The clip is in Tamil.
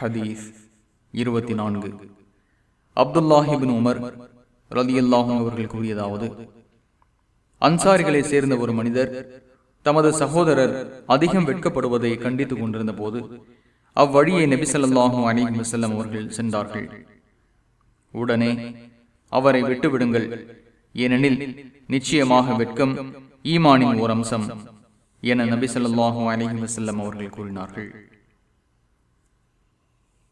ஹதீஸ் இருபத்தி நான்கு. அப்துல்லாஹிபின் உமர் ரலியல்லாஹும் அவர்கள் கூறியதாவது அன்சாரிகளை சேர்ந்த ஒரு மனிதர் தமது சகோதரர் அதிகம் வெட்கப்படுவதை கண்டித்துக் கொண்டிருந்த போது அவ்வழியை நபிசல்லாஹும் அலிஹி வசல்லம் அவர்கள் சென்றார்கள். உடனே அவரை விட்டுவிடுங்கள். ஏனெனில் நிச்சயமாக வெட்கம் ஈமானின் ஓர் அம்சம் என நபி ஸல்லல்லாஹு அலைஹி வசல்லம் அவர்கள் கூறினார்கள்.